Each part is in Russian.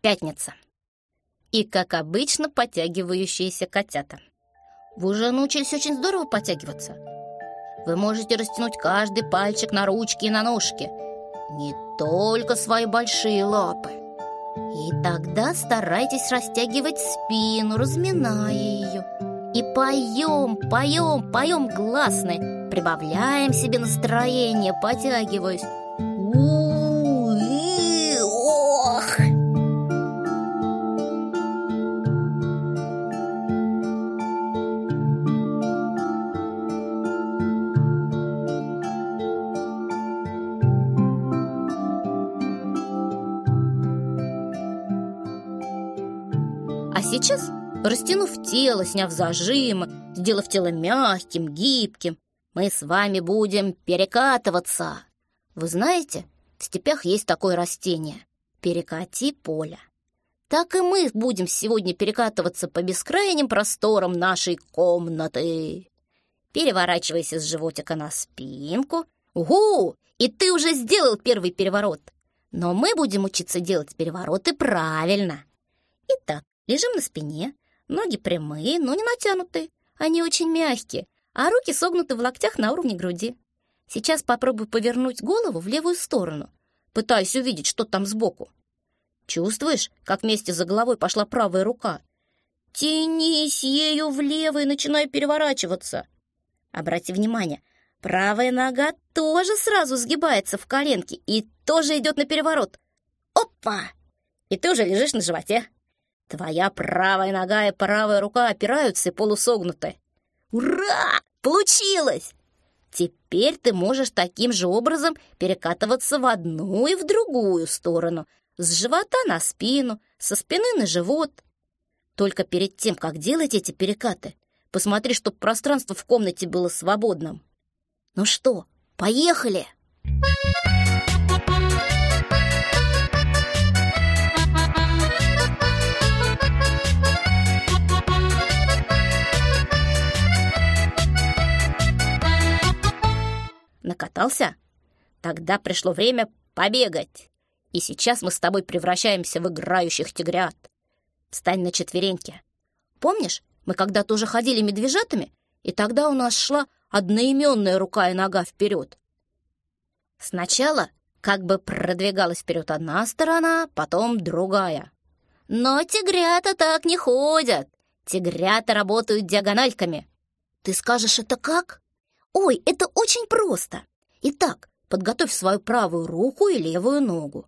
Пятница. И, как обычно, подтягивающиеся котята. Вы уже научились очень здорово подтягиваться. Вы можете растянуть каждый пальчик на ручке и на ножке. Не только свои большие лапы. И тогда старайтесь растягивать спину, разминая ее. И поем, поем, поем гласны. Прибавляем себе настроение, потягиваясь. Сейчас, растянув тело, сняв зажимы, сделав тело мягким, гибким, мы с вами будем перекатываться. Вы знаете, в степях есть такое растение — перекати поле. Так и мы будем сегодня перекатываться по бескрайним просторам нашей комнаты. Переворачивайся с животика на спинку. Угу! И ты уже сделал первый переворот. Но мы будем учиться делать перевороты правильно. Итак, лежим на спине, ноги прямые, но не натянутые. Они очень мягкие, а руки согнуты в локтях на уровне груди. Сейчас попробуй повернуть голову в левую сторону, пытаясь увидеть, что там сбоку. Чувствуешь, как вместе за головой пошла правая рука? Тянись ею влево и начинай переворачиваться. Обрати внимание, правая нога тоже сразу сгибается в коленке и тоже идет на переворот. Опа! И ты уже лежишь на животе. Твоя правая нога и правая рука опираются и полусогнуты. Ура! Получилось! Теперь ты можешь таким же образом перекатываться в одну и в другую сторону, с живота на спину, со спины на живот. Только перед тем, как делать эти перекаты, посмотри, чтобы пространство в комнате было свободным. Ну что, поехали! Накатался? Тогда пришло время побегать. И сейчас мы с тобой превращаемся в играющих тигрят. Встань на четвереньки. Помнишь, мы когда-то уже ходили медвежатами, и тогда у нас шла одноименная рука и нога вперед. Сначала как бы продвигалась вперед одна сторона, потом другая. Но тигрята так не ходят. Тигрята работают диагональками. Ты скажешь, это как? Ой, это очень просто. Итак, подготовь свою правую руку и левую ногу.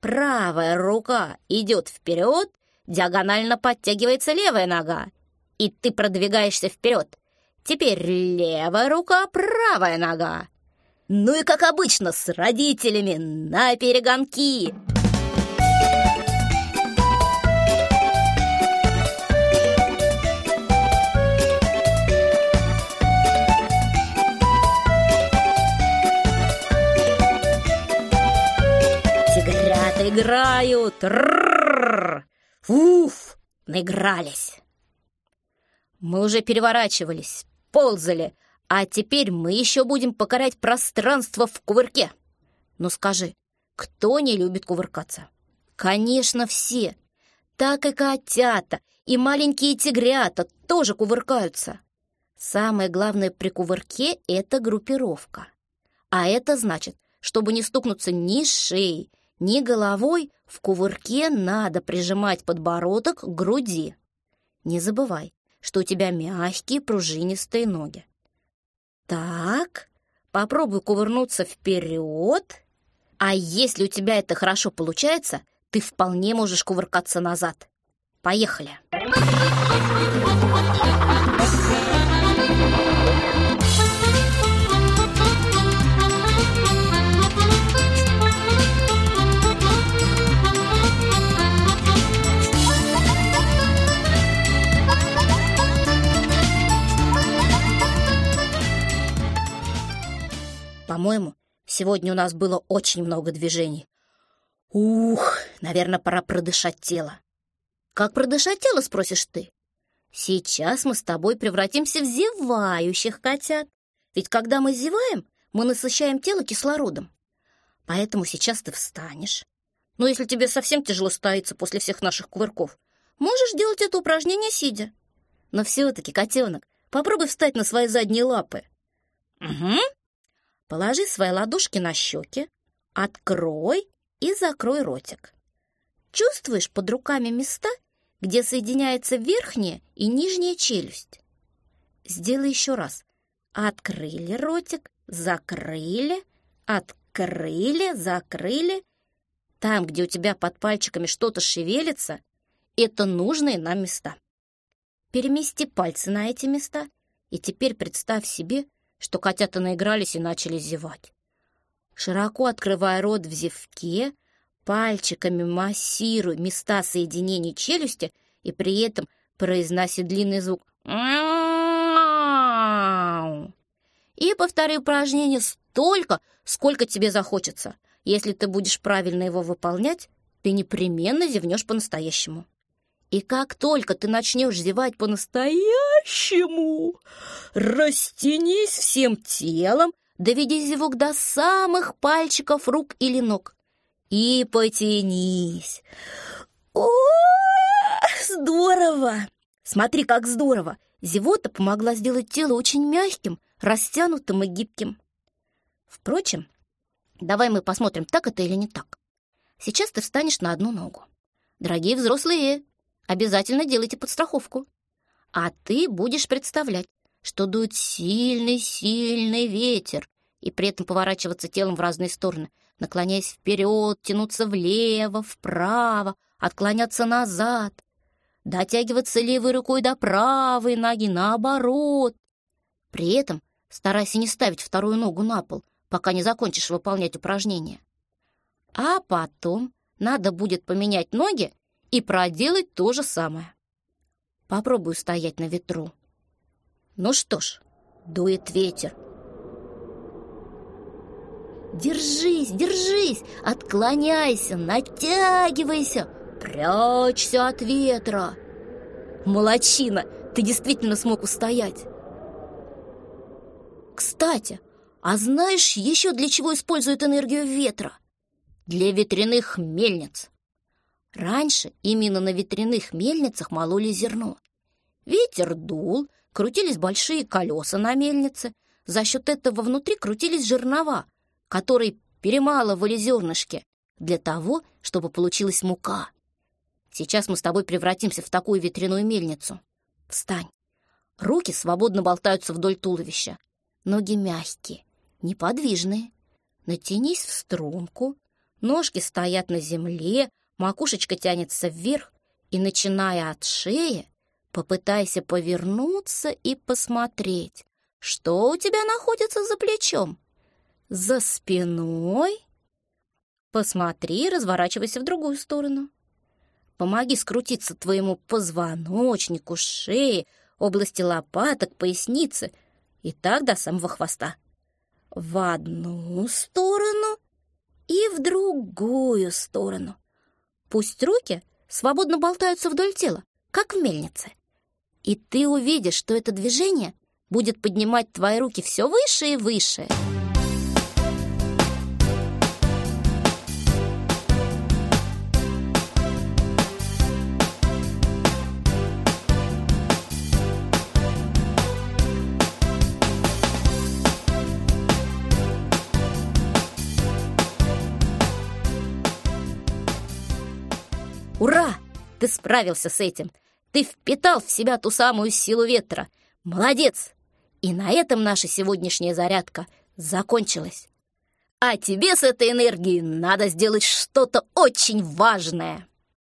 Правая рука идет вперед, диагонально подтягивается левая нога, и ты продвигаешься вперед. Теперь левая рука, правая нога. Ну и как обычно, с родителями на перегонки. Играют. Ррррр. Уф, наигрались. Мы уже переворачивались, ползали, а теперь мы еще будем покорять пространство в кувырке. Ну скажи, кто не любит кувыркаться? Конечно, все. Так и котята, и маленькие тигрята тоже кувыркаются. Самое главное при кувырке — это группировка. А это значит, чтобы не стукнуться ни шеей, ни головой, в кувырке надо прижимать подбородок к груди. Не забывай, что у тебя мягкие пружинистые ноги. Так, попробуй кувырнуться вперед. А если у тебя это хорошо получается, ты вполне можешь кувыркаться назад. Поехали! По-моему, сегодня у нас было очень много движений. Ух, наверное, пора продышать тело. Как продышать тело, спросишь ты? Сейчас мы с тобой превратимся в зевающих котят. Ведь когда мы зеваем, мы насыщаем тело кислородом. Поэтому сейчас ты встанешь, Но если тебе совсем тяжело стоится после всех наших кувырков, можешь делать это упражнение сидя. Но все-таки, котенок, попробуй встать на свои задние лапы. Угу. Положи свои ладошки на щеки, открой и закрой ротик. Чувствуешь под руками места, где соединяется верхняя и нижняя челюсть? Сделай еще раз. Открыли ротик, закрыли, открыли, закрыли. Там, где у тебя под пальчиками что-то шевелится, это нужные нам места. Перемести пальцы на эти места, и теперь представь себе, что котята наигрались и начали зевать. Широко открывая рот в зевке, пальчиками массируй места соединений челюсти и при этом произноси длинный звук и повтори упражнение столько, сколько тебе захочется. Если ты будешь правильно его выполнять, ты непременно зевнешь по-настоящему. И как только ты начнешь зевать по-настоящему, растянись всем телом, доведи зевок до самых пальчиков рук или ног. И потянись. О, здорово! Смотри, как здорово! Зевота помогла сделать тело очень мягким, растянутым и гибким. Впрочем, давай мы посмотрим, так это или не так. Сейчас ты встанешь на одну ногу. Дорогие взрослые, обязательно делайте подстраховку. А ты будешь представлять, что дует сильный-сильный ветер, и при этом поворачиваться телом в разные стороны, наклоняясь вперед, тянуться влево, вправо, отклоняться назад, дотягиваться левой рукой до правой ноги, наоборот. При этом старайся не ставить вторую ногу на пол, пока не закончишь выполнять упражнение. А потом надо будет поменять ноги и проделать то же самое. Попробую стоять на ветру. Ну что ж, дует ветер. Держись, держись, отклоняйся, натягивайся, прячься от ветра. Молодчина, ты действительно смог устоять. Кстати, а знаешь еще для чего используют энергию ветра? Для ветряных мельниц. Раньше именно на ветряных мельницах мололи зерно. Ветер дул, крутились большие колеса на мельнице. За счет этого внутри крутились жернова, которые перемалывали зернышки для того, чтобы получилась мука. Сейчас мы с тобой превратимся в такую ветряную мельницу. Встань. Руки свободно болтаются вдоль туловища. Ноги мягкие, неподвижные. Натянись в струнку. Ножки стоят на земле, макушечка тянется вверх, и, начиная от шеи, попытайся повернуться и посмотреть, что у тебя находится за плечом. За спиной. Посмотри, разворачивайся в другую сторону. Помоги скрутиться твоему позвоночнику, шее, области лопаток, поясницы и так до самого хвоста. В одну сторону и в другую сторону. Пусть руки свободно болтаются вдоль тела, как в мельнице. И ты увидишь, что это движение будет поднимать твои руки все выше и выше. Ура! Ты справился с этим. Ты впитал в себя ту самую силу ветра. Молодец! И на этом наша сегодняшняя зарядка закончилась. А тебе с этой энергией надо сделать что-то очень важное.